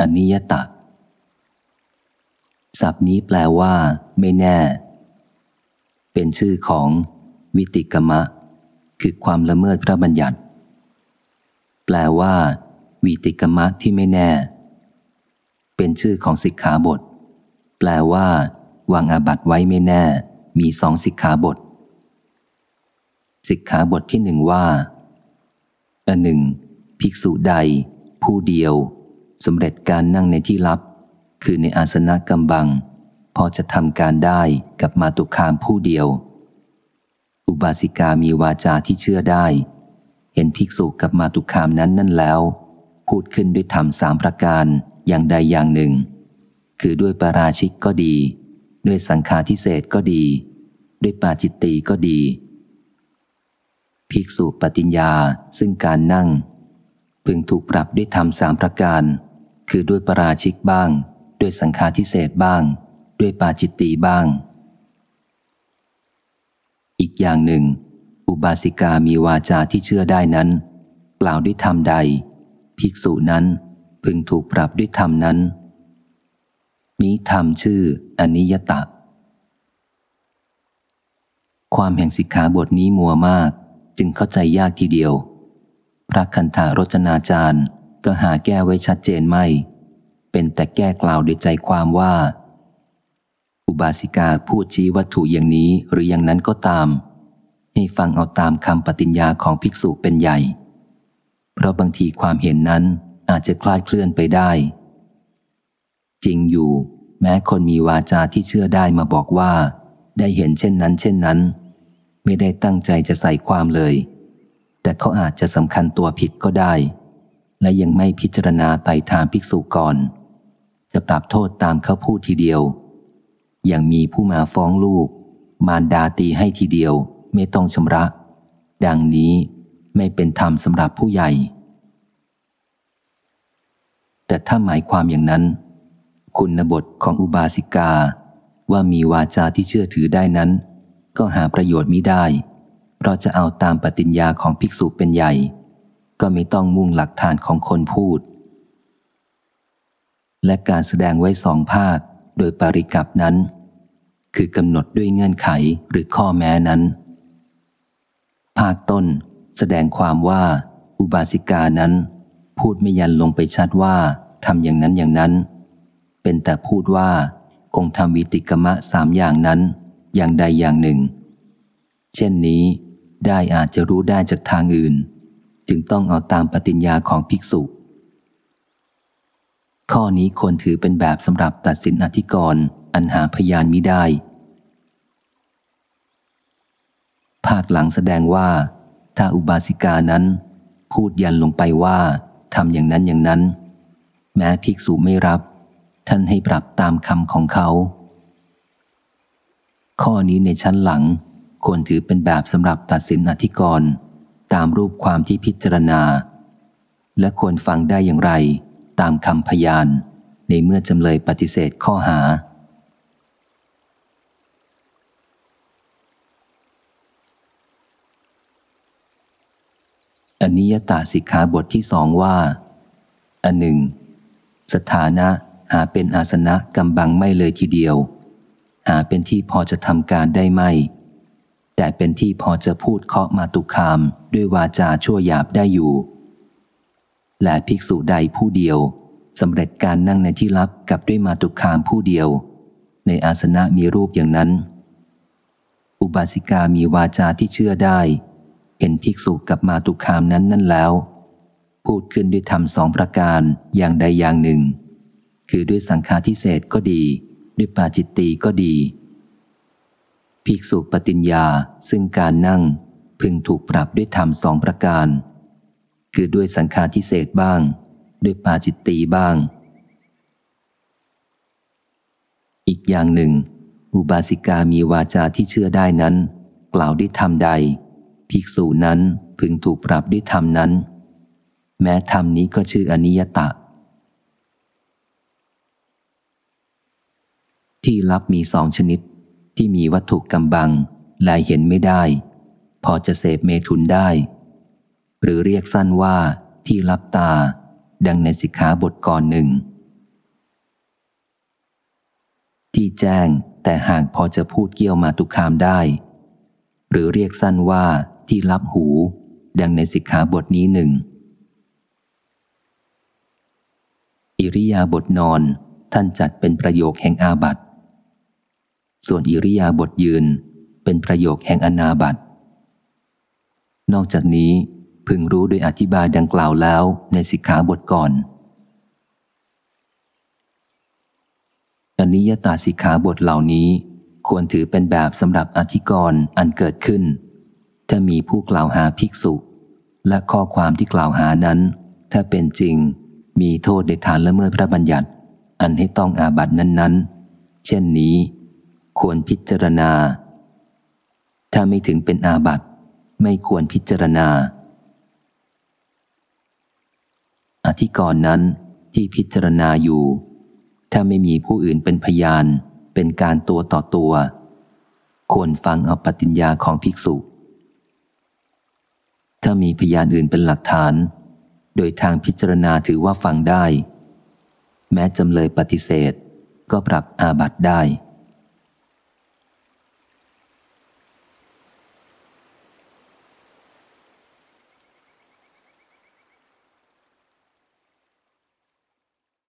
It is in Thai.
อนิยตะศัพท์นี้แปลว่า ไม่แน่ เป็นชื่อของวิติกมะ คือความละเมิดพระบัญญัติ แปลว่า วิติกมะที่ไม่แน่ เป็นชื่อของสิกขาบท แปลว่า วางอาบัตไว้ไม่แน่ มีสองสิกขาบท สิกขาบทที่หนึ่งว่าอันหนึ่ง ภิกษุใด ผู้เดียว สำเร็จการนั่งในที่ลับ คือในอาสนะกำบัง พอจะทำการได้กับมาตุคามผู้เดียว อุบาสิกามีวาจาที่เชื่อได้ เห็นภิกษุกับมาตุคามนั้นนั่นแล้ว พูดขึ้นด้วยธรรมสามประการอย่างใดอย่างหนึ่ง คือด้วยปาราชิกก็ดี ด้วยสังฆาทิเศษก็ดี ด้วยปาจิตตีก็ดี ภิกษุปฏิญญาซึ่งการนั่งพึงถูกปรับด้วยธรรมสามประการ คือด้วยปราชิกบ้าง ด้วยสังฆาทิเศษบ้าง ด้วยปาจิตตีบ้าง อีกอย่างหนึ่ง อุบาสิกามีวาจาที่เชื่อได้นั้น กล่าวด้วยธรรมใด ภิกษุนั้นพึงถูกปรับด้วยธรรมนั้นนี้ธรรมชื่ออนิยตะ ความแห่งสิกขาบทนี้มัวมาก จึงเข้าใจยากทีเดียว พระคันธารจนาจารย์ ก็หาแก้ไว้ชัดเจนไม่ เป็นแต่แก้กล่าวด้วยใจความว่า อุบาสิกาพูดชี้วัตถุอย่างนี้หรืออย่างนั้นก็ตาม ให้ฟังเอาตามคำปฏิญญาของภิกษุเป็นใหญ่ เพราะบางทีความเห็นนั้นอาจจะคลาดเคลื่อนไปได้ จริงอยู่ แม้คนมีวาจาที่เชื่อได้มาบอกว่า ได้เห็นเช่นนั้น เช่นนั้น ไม่ได้ตั้งใจจะใส่ความเลย แต่เขาอาจจะสำคัญตัวผิดก็ได้ และยังไม่พิจารณาไต่ถามภิกษุก่อน จะปรับโทษตามเขาพูดทีเดียว อย่างมีผู้มาฟ้องลูก มารดาตีให้ทีเดียวไม่ต้องชำระ ดังนี้ไม่เป็นธรรมสำหรับผู้ใหญ่ แต่ถ้าหมายความอย่างนั้น คุณบทของอุบาสิกาว่ามีวาจาที่เชื่อถือได้นั้น ก็หาประโยชน์มิได้ เพราะจะเอาตามปฏิญญาของภิกษุเป็นใหญ่ ก็ไม่ต้องมุ่งหลักฐานของคนพูด และการแสดงไว้สองภาคโดยปริกับนั้น คือกำหนดด้วยเงื่อนไขหรือข้อแม้นั้น ภาคต้นแสดงความว่าอุบาสิกานั้น พูดไม่ยันลงไปชัดว่าทำอย่างนั้นอย่างนั้น เป็นแต่พูดว่าคงทำวิติกมะสามอย่างนั้น อย่างใดอย่างหนึ่ง เช่นนี้ได้อาจจะรู้ได้จากทางอื่น จึงต้องเอาตามปฏิญญาของภิกษุ ข้อนี้ควรถือเป็นแบบสำหรับตัดสินอธิกรณ์อันหาพยานมิได้ ภาคหลังแสดงว่า ถ้าอุบาสิกานั้น พูดยันลงไปว่าทำอย่างนั้นอย่างนั้น แม้ภิกษุไม่รับ ท่านให้ปรับตามคำของเขา ข้อนี้ในชั้นหลังควรถือเป็นแบบสำหรับตัดสินอธิกรณ์ ตามรูปความที่พิจารณา และควรฟังได้อย่างไร ตามคำพยาน ในเมื่อจำเลยปฏิเสธข้อหา อนิยตาสิกขาบทที่สองว่าอันหนึ่ง สถานะหาเป็นอาสนะกำบังไม่เลยทีเดียว หาเป็นที่พอจะทำการได้ไม่ แต่เป็นที่พอจะพูดเคาะมาตุคาม ด้วยวาจาชั่วหยาบได้อยู่ และภิกษุใดผู้เดียวสำเร็จการนั่งในที่ลับกับด้วยมาตุคามผู้เดียว ในอาสนะมีรูปอย่างนั้น อุบาสิกามีวาจาที่เชื่อได้ เห็นภิกษุกับมาตุคามนั้นนั่นแล้ว พูดขึ้นด้วยธรรมสองประการอย่างใดอย่างหนึ่ง คือด้วยสังฆาทิเศษก็ดี ด้วยปาจิตตีก็ดี ภิกษุปฏิญญาซึ่งการนั่งพึงถูกปรับด้วยธรรมสองประการ คือด้วยสังฆาทิเศษบ้าง ด้วยปาจิตตีบ้าง อีกอย่างหนึ่ง อุบาสิกามีวาจาที่เชื่อได้นั้น กล่าวด้วยธรรมใด ภิกษุนั้นพึงถูกปรับด้วยธรรมนั้น แม้ธรรมนี้ก็ชื่ออนิยตะ ที่ลับมีสองชนิด ที่มีวัตถุกำบังลายเห็นไม่ได้ พอจะเสพเมถุนได้ หรือเรียกสั้นว่าที่ลับตา ดังในสิกขาบทก่อนหนึ่ง ที่แจ้งแต่หากพอจะพูดเกี่ยวมาตุคามได้ หรือเรียกสั้นว่าที่รับหู ดังในสิกขาบทนี้หนึ่งอิริยาบถนอนท่านจัดเป็นประโยคแห่งอาบัต ส่วนอิริยาบถยืนเป็นประโยคแห่งอนาบัตนอกจากนี้พึงรู้โดยอธิบายดังกล่าวแล้วในสิกขาบทก่อนอนิยตาสิกขาบทเหล่านี้ควรถือเป็นแบบสำหรับอธิกรณ์อันเกิดขึ้น ถ้ามีผู้กล่าวหาภิกษุ และข้อความที่กล่าวหานั้น ถ้าเป็นจริง มีโทษในฐานละเมิดพระบัญญัติ อันให้ต้องอาบัตินั้นๆ เช่นนี้ ควรพิจารณา ถ้าไม่ถึงเป็นอาบัติไม่ควรพิจารณา อธิกรณ์นั้นที่พิจารณาอยู่ ถ้าไม่มีผู้อื่นเป็นพยาน เป็นการตัวต่อตัว ควรฟังเอาปฏิญญาของภิกษุ ถ้ามีพยานอื่นเป็นหลักฐาน โดยทางพิจารณาถือว่าฟังได้ แม้จำเลยปฏิเสธ ก็ปรับอาบัติได้